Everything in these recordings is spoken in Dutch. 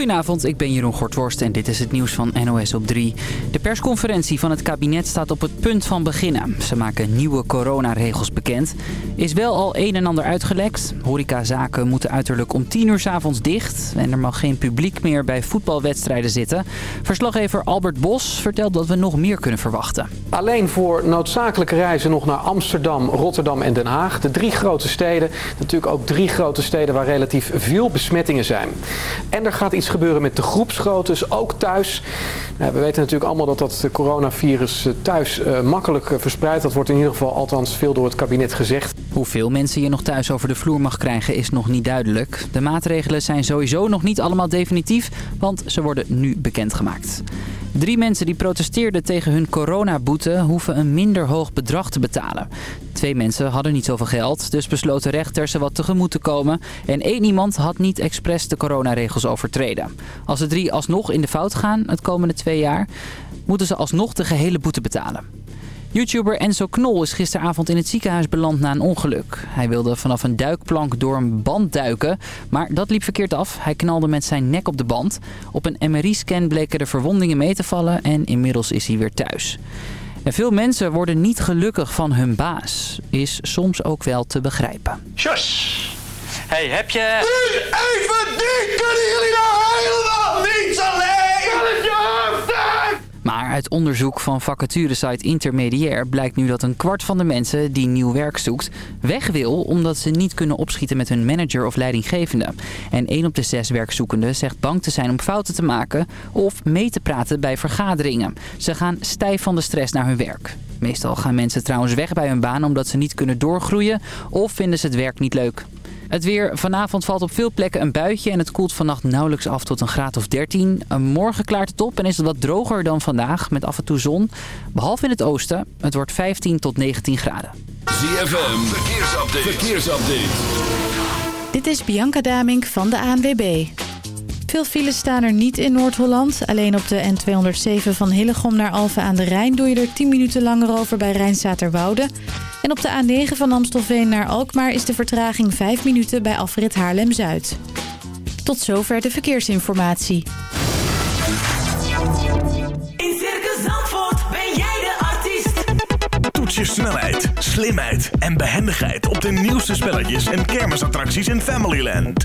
Goedenavond, ik ben Jeroen Gortworst en dit is het nieuws van NOS op 3. De persconferentie van het kabinet staat op het punt van beginnen. Ze maken nieuwe coronaregels bekend. Is wel al een en ander uitgelekt. Horecazaken moeten uiterlijk om 10 uur s avonds dicht. En er mag geen publiek meer bij voetbalwedstrijden zitten. Verslaggever Albert Bos vertelt dat we nog meer kunnen verwachten. Alleen voor noodzakelijke reizen nog naar Amsterdam, Rotterdam en Den Haag. De drie grote steden. Natuurlijk ook drie grote steden waar relatief veel besmettingen zijn. En er gaat iets gebeuren met de groepsgroottes, ook thuis. we weten natuurlijk allemaal dat dat coronavirus eh, thuis uh, makkelijk eh, verspreidt. Dat wordt in ieder geval althans veel door het kabinet gezegd. Hoeveel mensen je nog thuis over de vloer mag krijgen is nog niet duidelijk. De maatregelen zijn sowieso nog niet allemaal definitief, want ze worden nu bekendgemaakt. Drie mensen die protesteerden tegen hun coronaboete hoeven een minder hoog bedrag te betalen. Twee mensen hadden niet zoveel geld, dus besloten rechters ze wat tegemoet te komen. En één iemand had niet expres de coronaregels overtreden. Als de drie alsnog in de fout gaan het komende twee jaar, moeten ze alsnog de gehele boete betalen. YouTuber Enzo Knol is gisteravond in het ziekenhuis beland na een ongeluk. Hij wilde vanaf een duikplank door een band duiken, maar dat liep verkeerd af. Hij knalde met zijn nek op de band. Op een MRI-scan bleken de verwondingen mee te vallen en inmiddels is hij weer thuis. En veel mensen worden niet gelukkig van hun baas. Is soms ook wel te begrijpen. Sjus! Hey, heb je... even dit! Kunnen jullie nou helemaal? Maar uit onderzoek van vacaturesite Intermediair blijkt nu dat een kwart van de mensen die nieuw werk zoekt weg wil omdat ze niet kunnen opschieten met hun manager of leidinggevende. En 1 op de 6 werkzoekenden zegt bang te zijn om fouten te maken of mee te praten bij vergaderingen. Ze gaan stijf van de stress naar hun werk. Meestal gaan mensen trouwens weg bij hun baan omdat ze niet kunnen doorgroeien of vinden ze het werk niet leuk. Het weer. Vanavond valt op veel plekken een buitje en het koelt vannacht nauwelijks af tot een graad of 13. Morgen klaart het op en is het wat droger dan vandaag met af en toe zon. Behalve in het oosten. Het wordt 15 tot 19 graden. ZFM. Verkeersupdate. Verkeersupdate. Dit is Bianca Damink van de ANWB. Veel files staan er niet in Noord-Holland. Alleen op de N207 van Hillegom naar Alphen aan de Rijn... doe je er 10 minuten langer over bij Rijnstaterwoude. En op de A9 van Amstelveen naar Alkmaar... is de vertraging 5 minuten bij afrit Haarlem-Zuid. Tot zover de verkeersinformatie. In Circus Zandvoort ben jij de artiest. Toets je snelheid, slimheid en behendigheid... op de nieuwste spelletjes en kermisattracties in Familyland.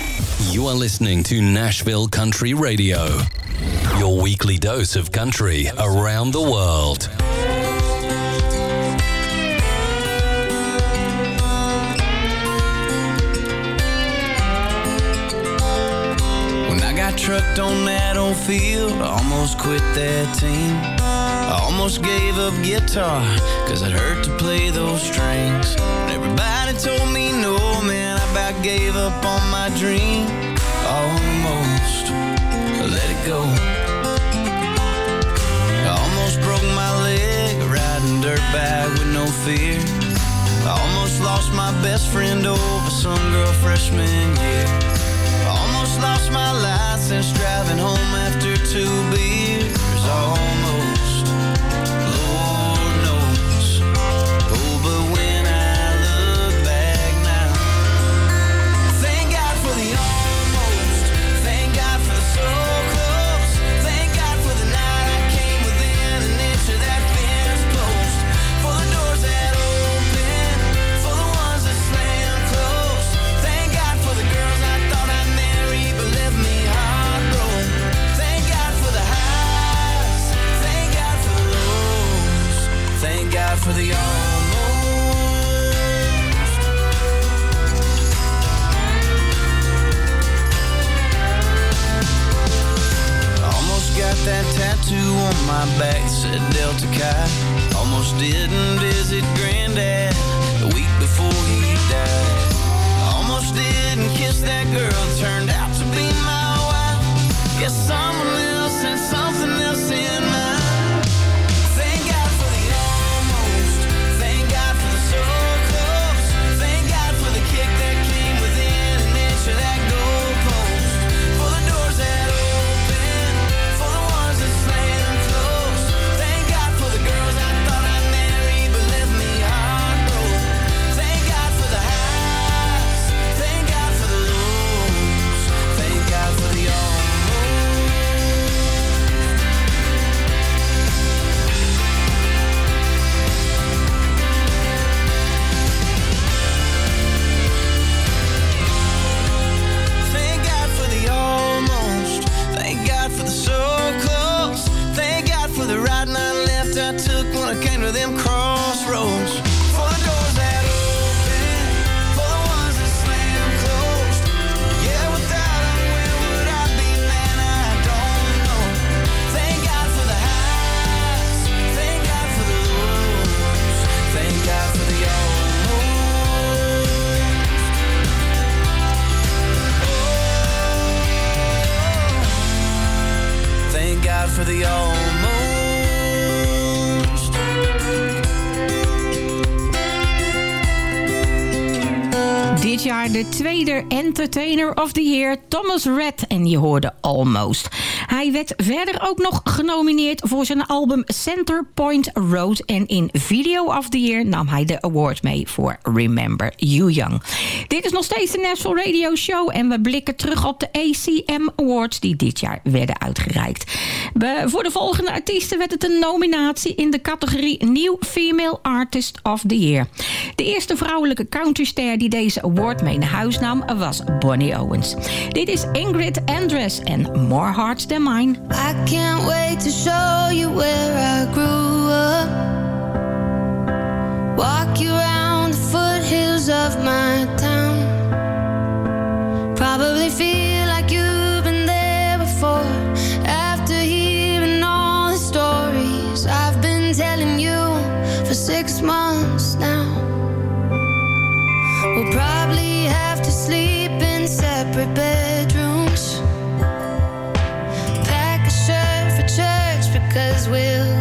You are listening to Nashville Country Radio, your weekly dose of country around the world. When I got trucked on that old field, I almost quit that team. I almost gave up guitar, cause it hurt to play those strings. everybody told me no, I gave up on my dream almost let it go. I almost broke my leg riding dirtbag with no fear. I almost lost my best friend over some girl freshman year. I almost lost my license driving home after two beers. Almost. on my back said Delta Chi. Almost didn't visit Granddad the week before he died. Almost didn't kiss that girl, turned out to be my wife. Guess i Entertainer of the Year Thomas Red. En je hoorde Almost. Hij werd verder ook nog genomineerd voor zijn album Center Point Road. En in Video of the Year nam hij de award mee voor Remember You Young. Dit is nog steeds de National Radio Show. En we blikken terug op de ACM Awards die dit jaar werden uitgereikt. Voor de volgende artiesten werd het een nominatie in de categorie New Female Artist of the Year. De eerste vrouwelijke countryster die deze award mee naar huis nam was Bonnie Owens. Dit is Ingrid Andress en More Hearts Than Mine. I can't wait to show you where I grew up. Walk you around the foothills of my time. separate bedrooms. Pack a shirt for church because we'll.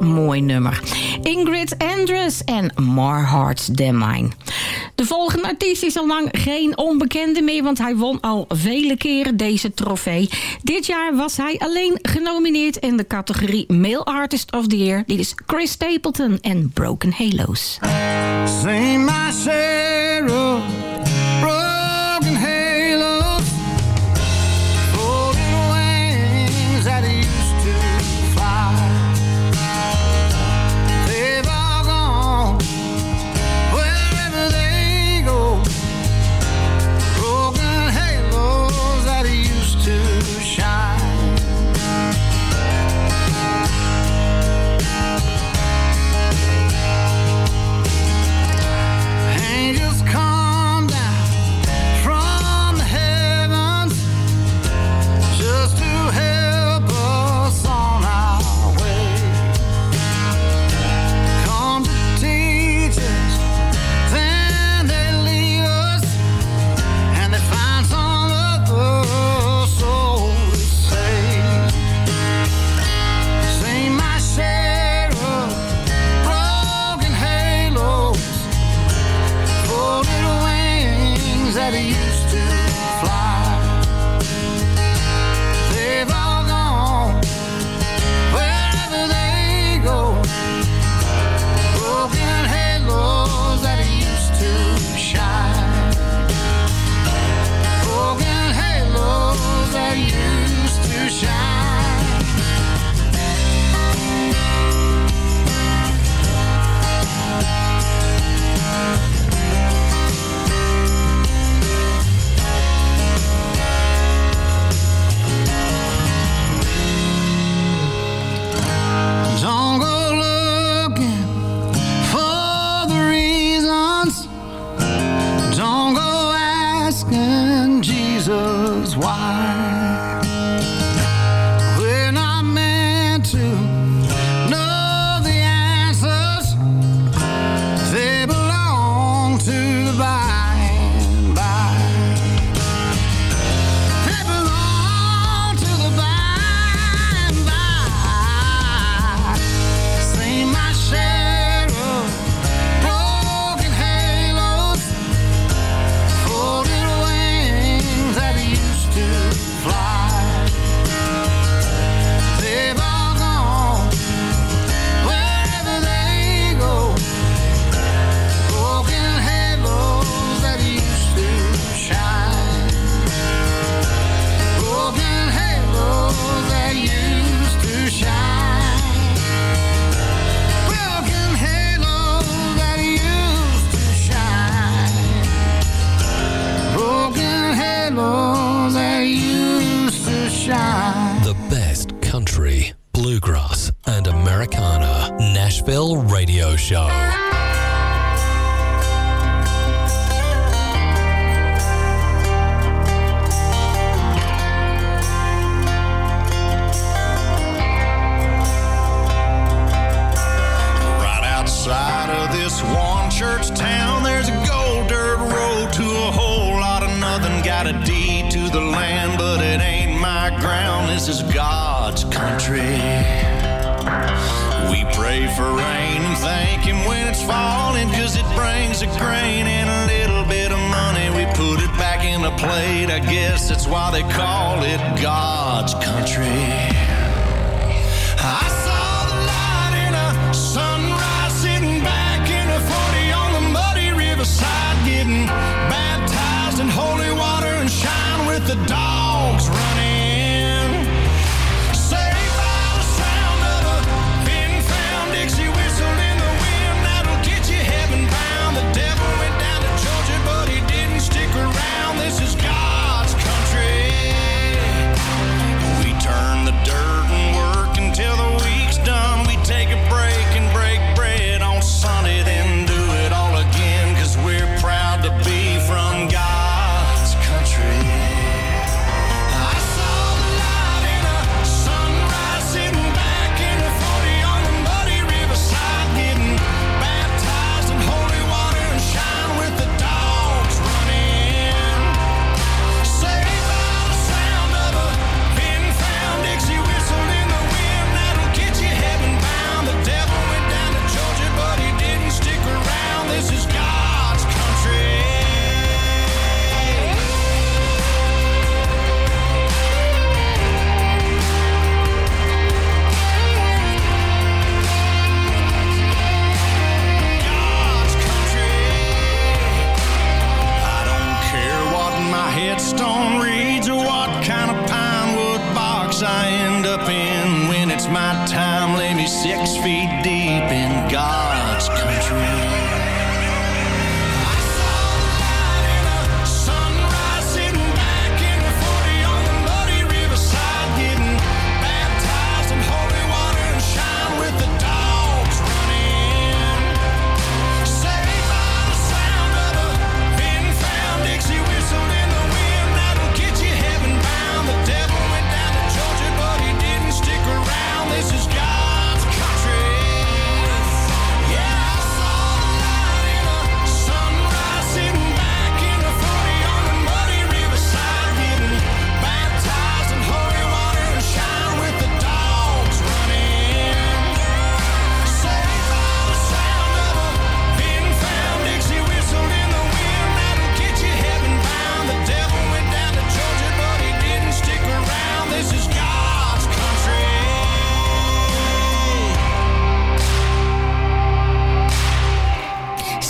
mooi nummer. Ingrid Andress en More Hearts Than Mine. De volgende artiest is al lang geen onbekende meer... want hij won al vele keren deze trofee. Dit jaar was hij alleen genomineerd in de categorie Male Artist of the Year. Dit is Chris Stapleton en Broken Halos.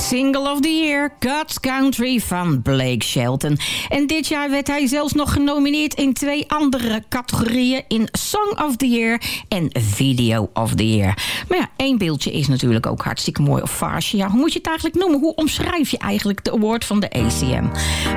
Single of the Year, God's Country van Blake Shelton. En dit jaar werd hij zelfs nog genomineerd in twee andere categorieën... in Song of the Year en Video of the Year. Maar ja, één beeldje is natuurlijk ook hartstikke mooi. Of farce. ja, hoe moet je het eigenlijk noemen? Hoe omschrijf je eigenlijk de award van de ACM?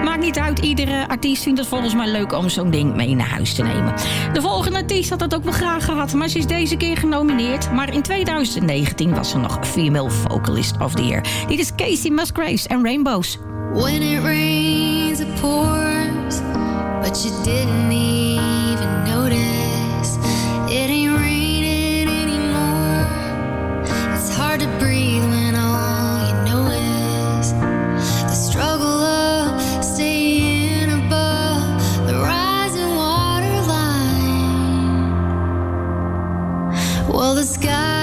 Maakt niet uit, iedere artiest vindt het volgens mij leuk... om zo'n ding mee naar huis te nemen. De volgende artiest had dat ook wel graag gehad... maar ze is deze keer genomineerd. Maar in 2019 was ze nog Female Vocalist of the Year. Dit is Casey Musgraves en Rainbows. When it rains it pours, but you didn't even notice. It ain't raining anymore. It's hard to breathe when all you know is the struggle of staying above the rising water line. Well, the sky.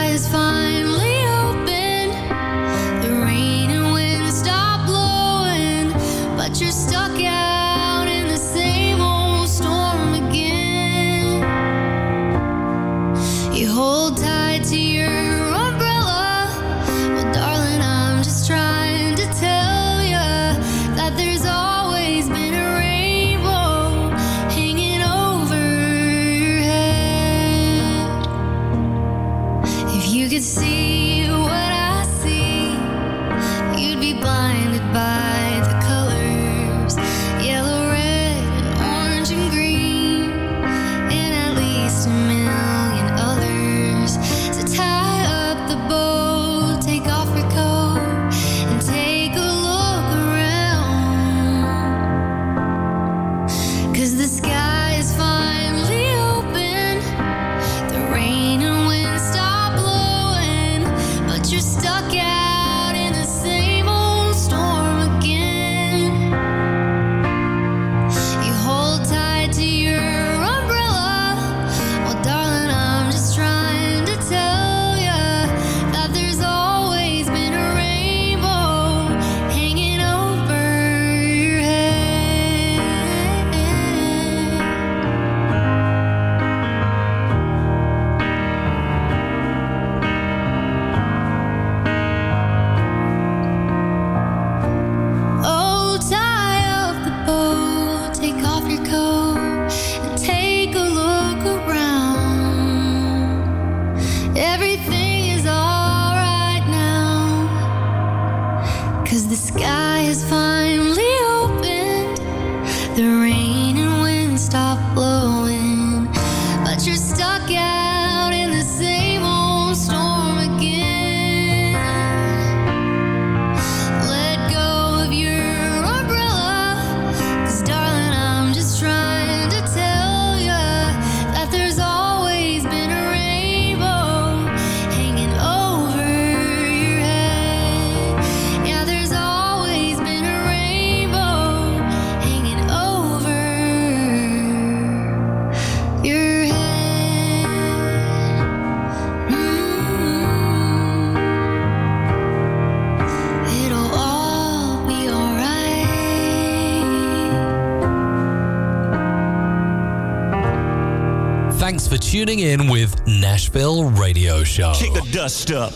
Nashville radio show. Kick the dust up.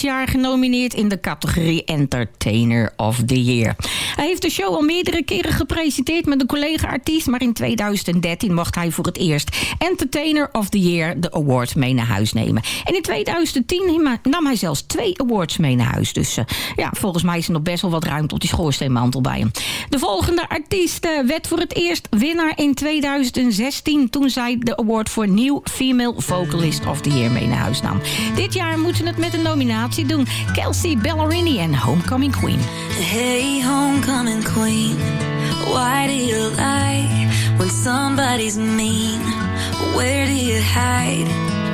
Jaar genomineerd in de categorie Entertainer of the Year. Hij heeft de show al meerdere keren gepresenteerd met een collega-artiest... maar in 2013 mocht hij voor het eerst Entertainer of the Year de award mee naar huis nemen. En in 2010 nam hij zelfs twee awards mee naar huis. Dus eh, ja, volgens mij is er nog best wel wat ruimte op die schoorsteenmantel bij hem. De volgende artiest eh, werd voor het eerst winnaar in 2016... toen zij de award voor New Female Vocalist of the Year mee naar huis nam. Dit jaar moeten ze het met een nominatie doen. Kelsey Ballerini en Homecoming Queen. Hey, homecoming queen, why do you lie when somebody's mean? Where do you hide?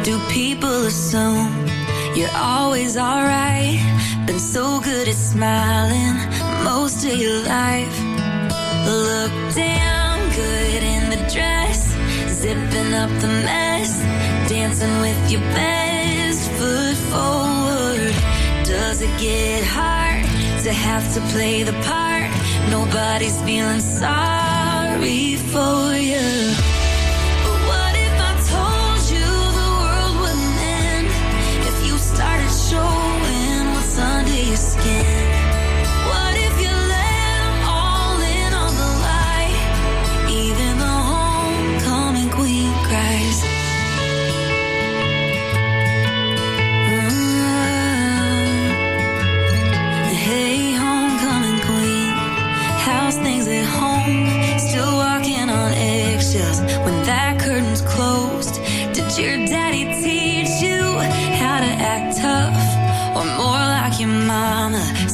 Do people assume you're always alright? Been so good at smiling most of your life. Look damn good in the dress, zipping up the mess, dancing with your best foot forward. Does it get hard to have to play the part? Nobody's feeling sorry for you. But what if I told you the world wouldn't end if you started showing what's under your skin?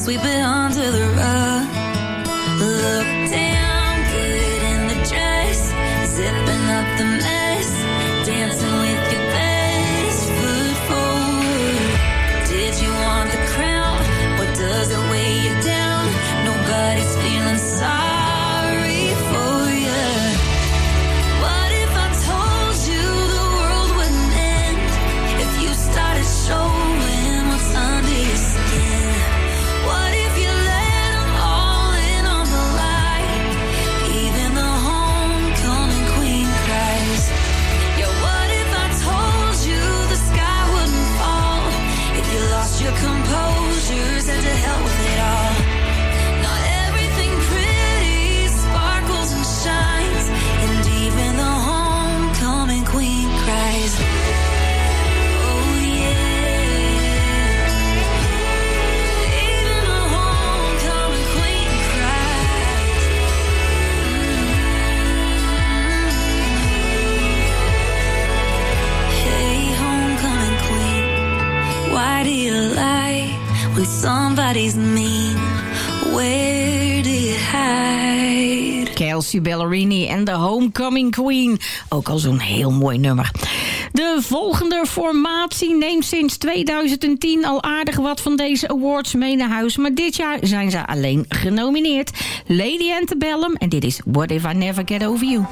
Sweep it under Kelsey Ballerini en de Homecoming Queen. Ook al zo'n heel mooi nummer. De volgende formatie neemt sinds 2010 al aardig wat van deze awards mee naar huis. Maar dit jaar zijn ze alleen genomineerd. Lady Antebellum en dit is What If I Never Get Over You.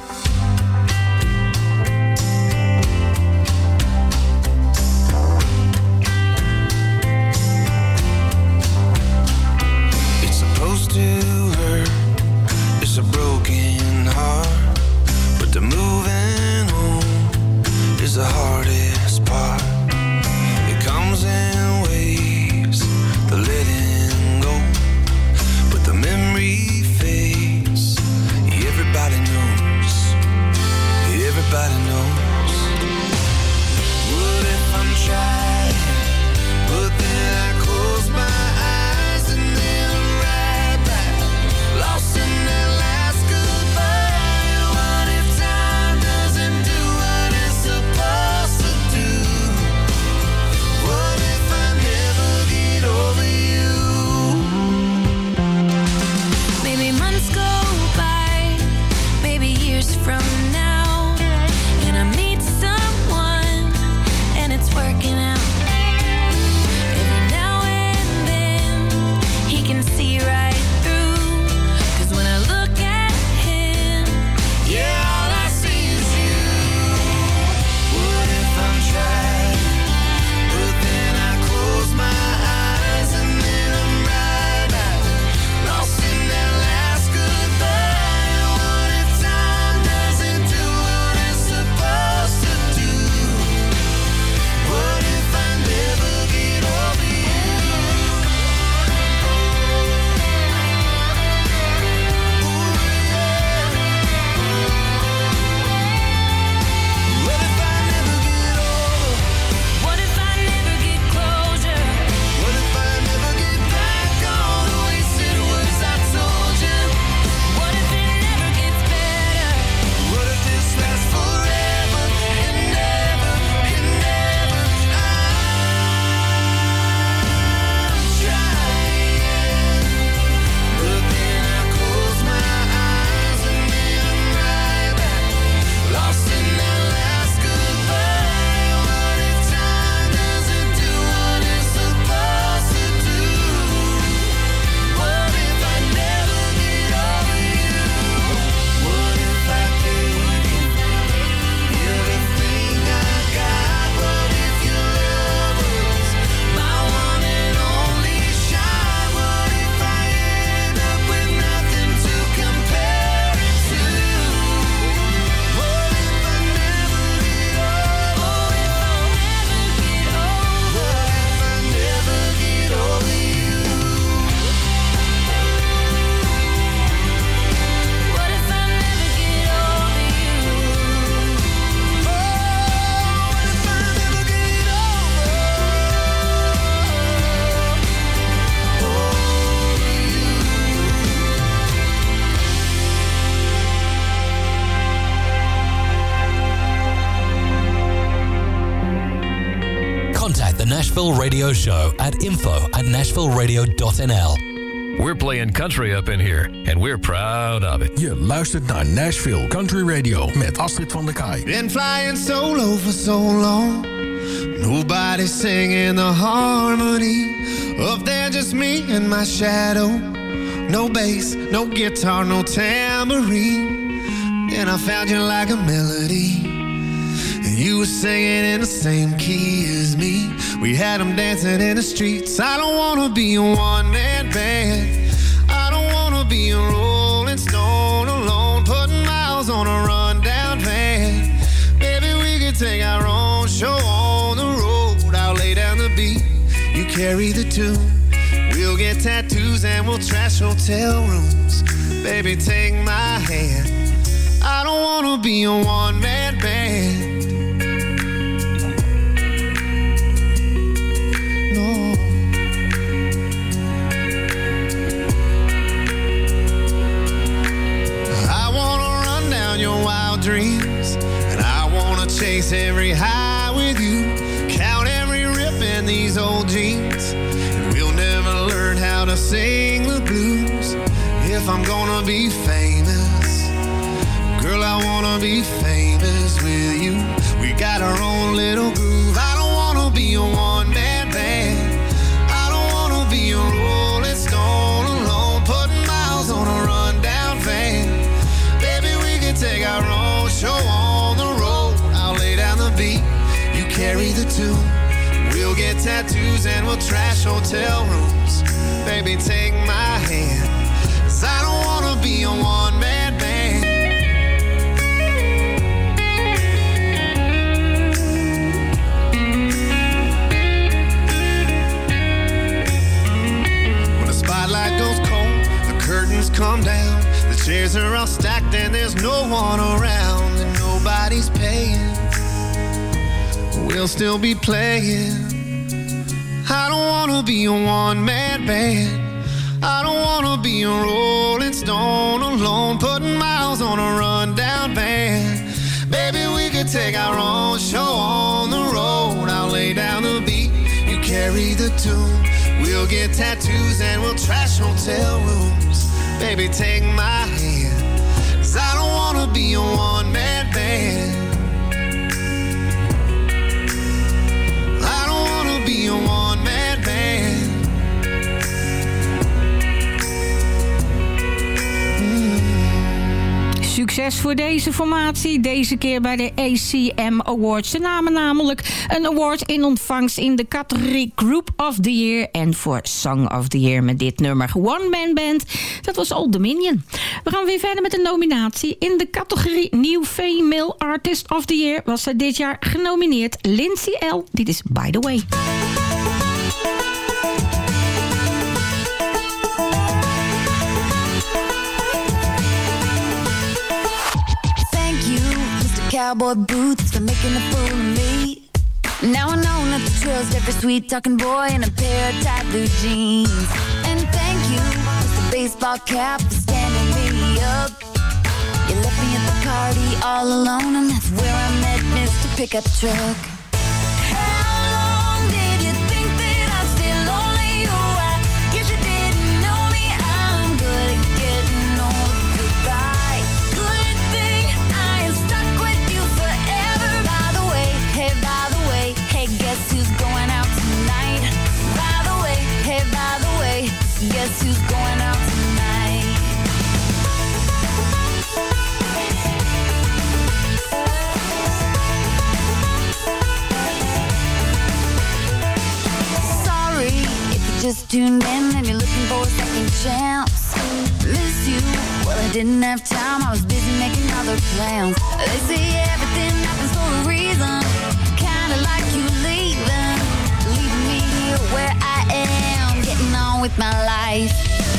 Radio Show at info at nashvilleradio.nl. We're playing country up in here, and we're proud of it. Je luistert naar Nashville Country Radio met Astrid van der Kaai. Been flying solo for so long. Nobody's singing the harmony. Up there, just me and my shadow. No bass, no guitar, no tambourine. And I found you like a melody. You were singing in the same key as me. We had them dancing in the streets. I don't wanna be a one man band. I don't wanna be a rolling stone alone, putting miles on a rundown van. Maybe we could take our own show on the road. I'll lay down the beat, you carry the tune. We'll get tattoos and we'll trash hotel rooms. Baby, take my hand. I don't wanna be a one every high with you. Count every rip in these old jeans, and we'll never learn how to sing the blues. If I'm gonna be famous, girl, I wanna be famous with you. We got our own little groove. We'll get tattoos and we'll trash hotel rooms. Baby, take my hand. 'Cause I don't wanna be a one man band. When the spotlight goes cold, the curtains come down. The chairs are all stacked and there's no one around, and nobody's paying. We'll still be playing. I don't wanna be a one man band. I don't wanna be a rolling stone alone, putting miles on a rundown van. Baby, we could take our own show on the road. I'll lay down the beat, you carry the tune. We'll get tattoos and we'll trash hotel rooms. Baby, take my Succes voor deze formatie. Deze keer bij de ACM Awards. Ze namen namelijk een award in ontvangst in de categorie Group of the Year. En voor Song of the Year met dit nummer One Man Band. Dat was Old Dominion. We gaan weer verder met een nominatie. In de categorie New Female Artist of the Year was ze dit jaar genomineerd. Lindsay L. Dit is By The Way. Cowboy Boots, for making a fool of me. Now I know not to trust every sweet talking boy in a pair of tight blue jeans. And thank you, Mr. Baseball Cap, for standing me up. You left me at the party all alone, and that's where I met Mr. Pickup Truck. Just tuned in and you're looking for a second chance. Miss you, well I didn't have time. I was busy making other plans. They say everything happens for a reason. Kinda like you leaving, leaving me here where I am, getting on with my life.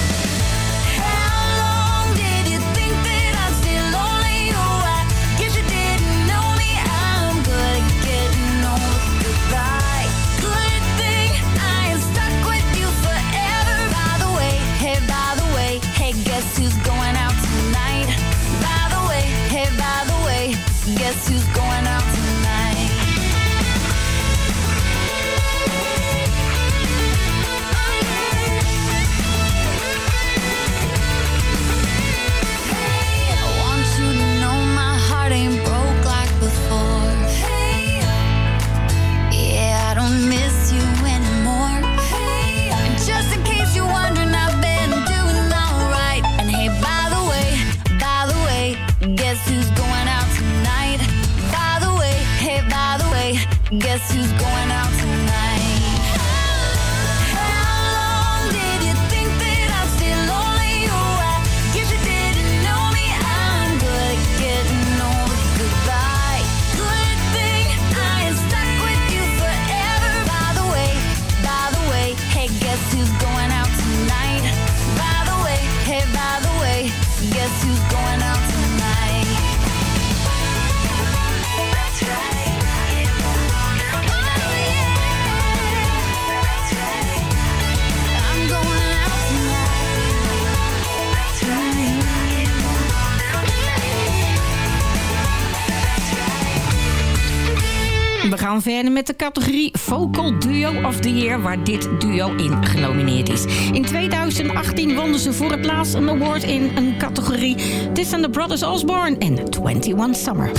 met de categorie Vocal Duo of the Year, waar dit duo in genomineerd is. In 2018 wonnen ze voor het laatst een award in een categorie. This and the Brothers Osborne en 21 Summer.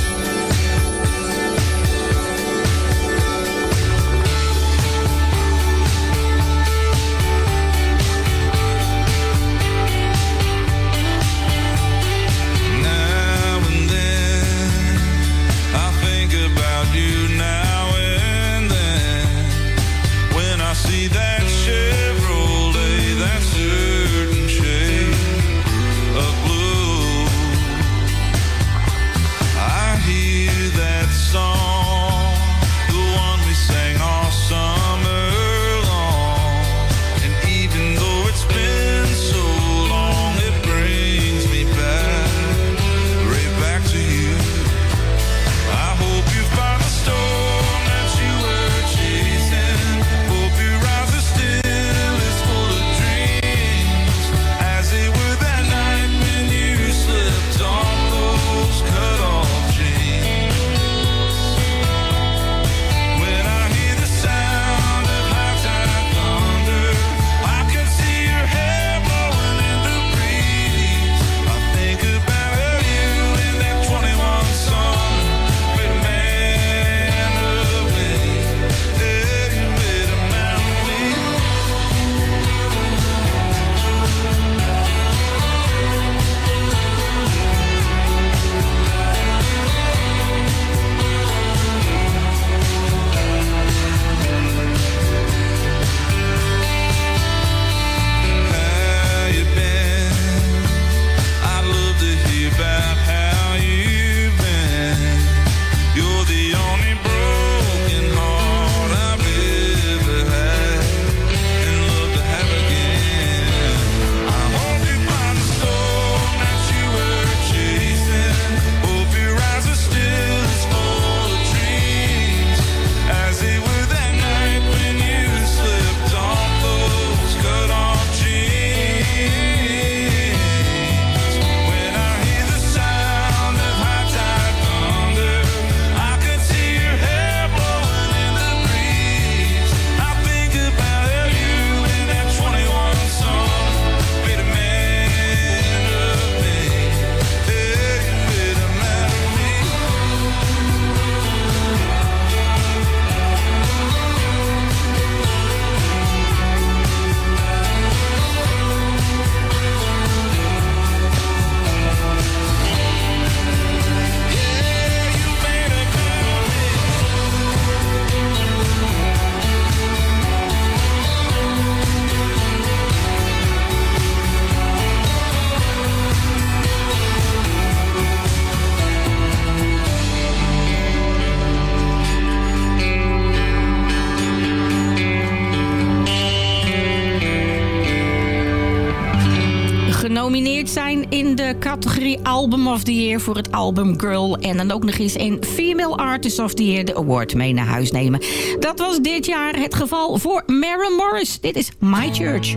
Album of the Year voor het album Girl. En dan ook nog eens een Female Artist of the Year de award mee naar huis nemen. Dat was dit jaar het geval voor Maren Morris. Dit is My Church.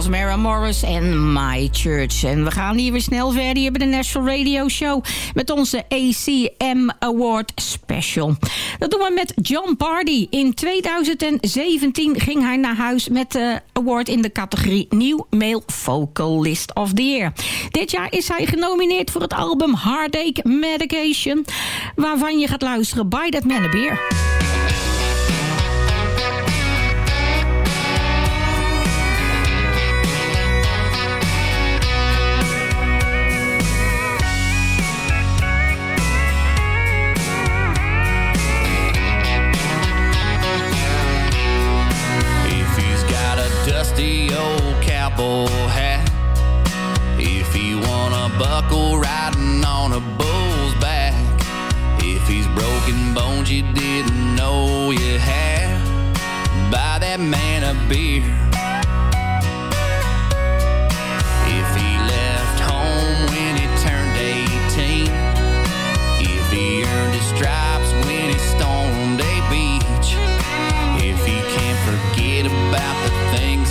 Was Mara Morris en My Church. En we gaan hier weer snel verder hier bij de National Radio Show... met onze ACM Award Special. Dat doen we met John Bardi. In 2017 ging hij naar huis met de award in de categorie Nieuw Male Vocalist of the Year. Dit jaar is hij genomineerd voor het album Heartache Medication... waarvan je gaat luisteren By That Man a Beer. Cowboy hat, if he won a buckle riding on a bull's back, if he's broken bones you didn't know you had, buy that man a beer. If he left home when he turned 18, if he earned his stripes when he stormed a beach, if he can't forget about the things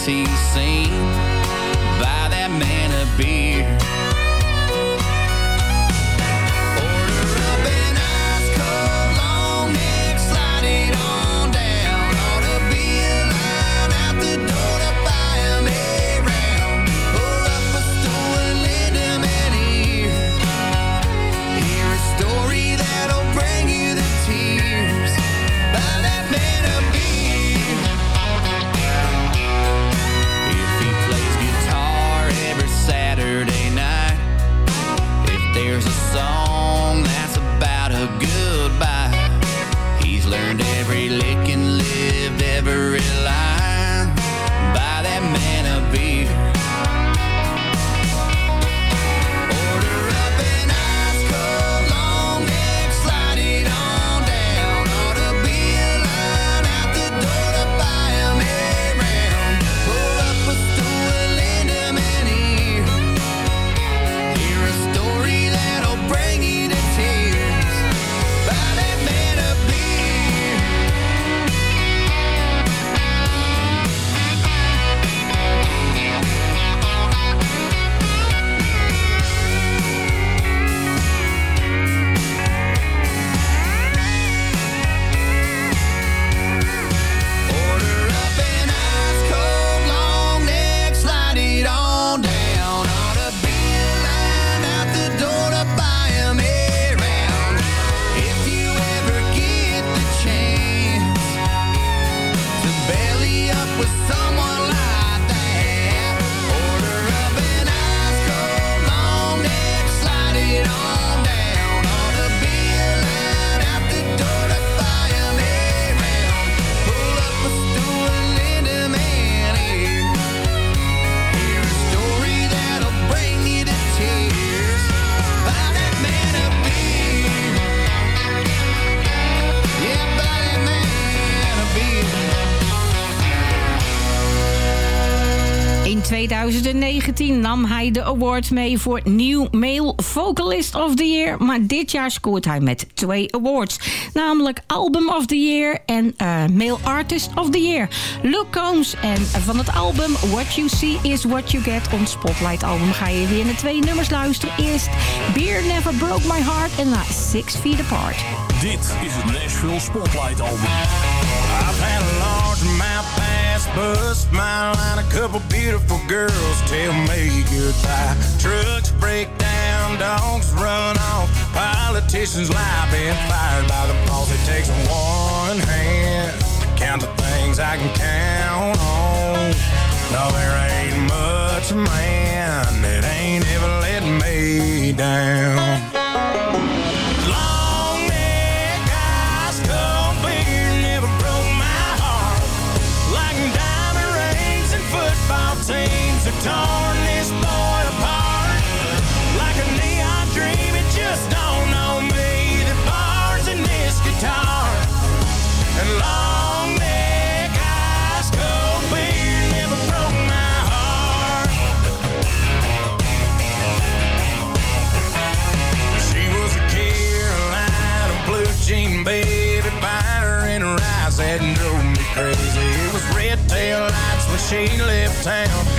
2019 nam hij de award mee voor New Male Vocalist of the Year. Maar dit jaar scoort hij met twee awards. Namelijk Album of the Year en eh, Male Artist of the Year. Luke Combs en van het album What You See Is What You Get. Ons Spotlight album ga je weer naar twee nummers luisteren. Eerst Beer Never Broke My Heart en na Six Feet Apart. Dit is het Nashville Spotlight album. I've had a large mouth pass, bust my line, a couple beautiful girls tell me goodbye. Trucks break down, dogs run off, politicians lie, been fired by the boss. It takes one hand to count the things I can count on. No, there ain't much man that ain't ever let me down. She left town.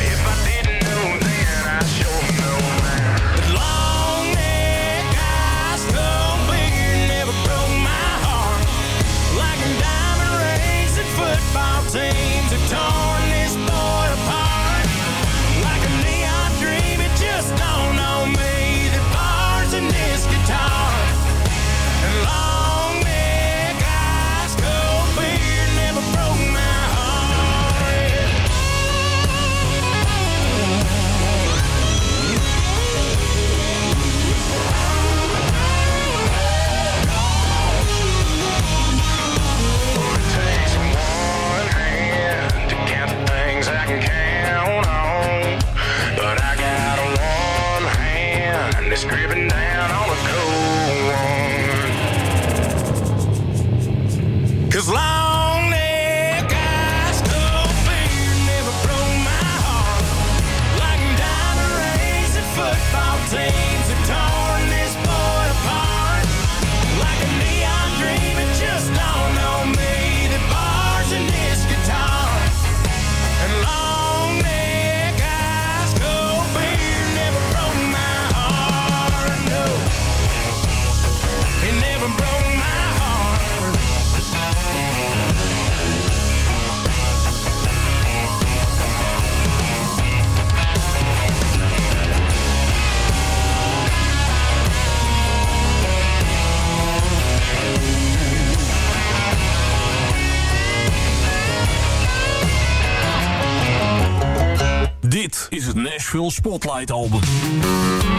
Nashville Spotlight Album.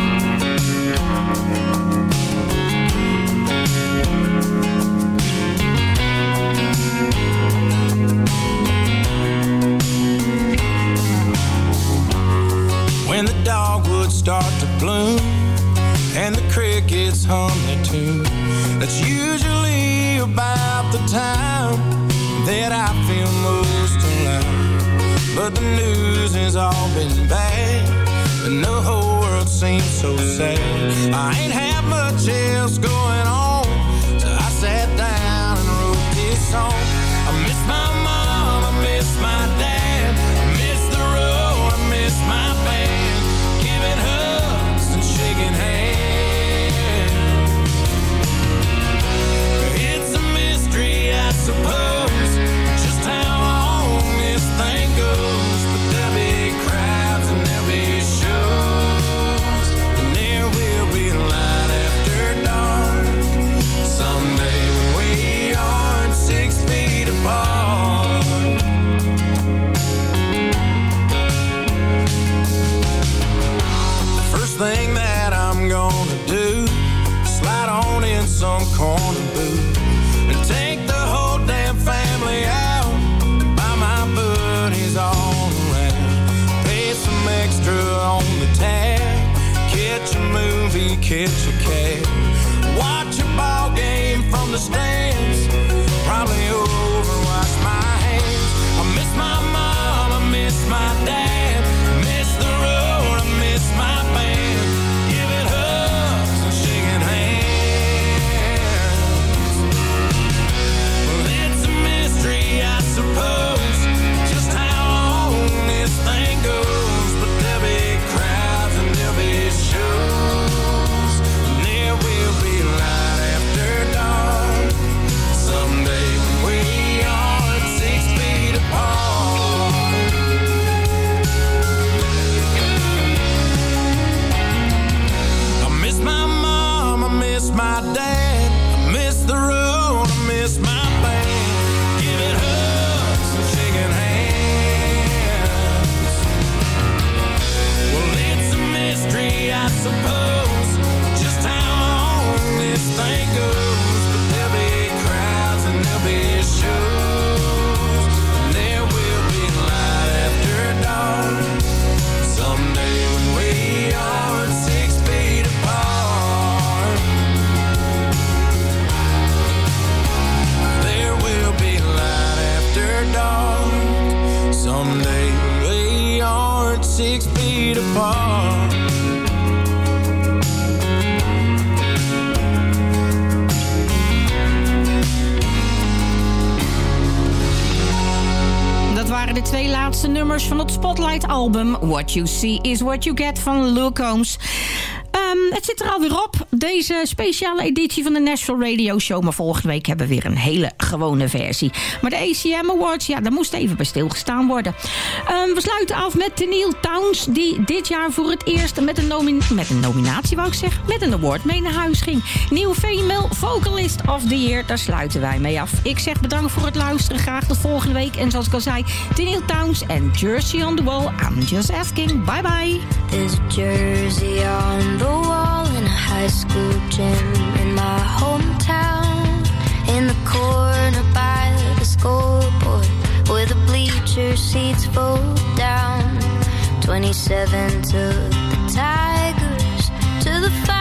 The news has all been bad, and the whole world seems so sad. I ain't had much else going on, kitchen suppose, six apart. Dat waren de twee laatste nummers van het Spotlight-album. What You See Is What You Get van Luke Combs. Ehm, het zit er alweer op. Deze speciale editie van de Nashville Radio Show. Maar volgende week hebben we weer een hele gewone versie. Maar de ACM Awards, ja, daar moest even bij stilgestaan worden. Ehm, we sluiten af met Neil Towns. Die dit jaar voor het eerst met een, met een nominatie, wou ik zeggen. Met een award mee naar huis ging. Nieuw Female Vocalist of the Year. Daar sluiten wij mee af. Ik zeg bedankt voor het luisteren. Graag tot volgende week. En zoals ik al zei, Neil Towns en Jersey on the Wall. I'm just asking. Bye bye. A jersey on the wall in a high school gym in my hometown. In the corner by the scoreboard, where the bleacher seats fold down. 27 to the Tigers, to the fire.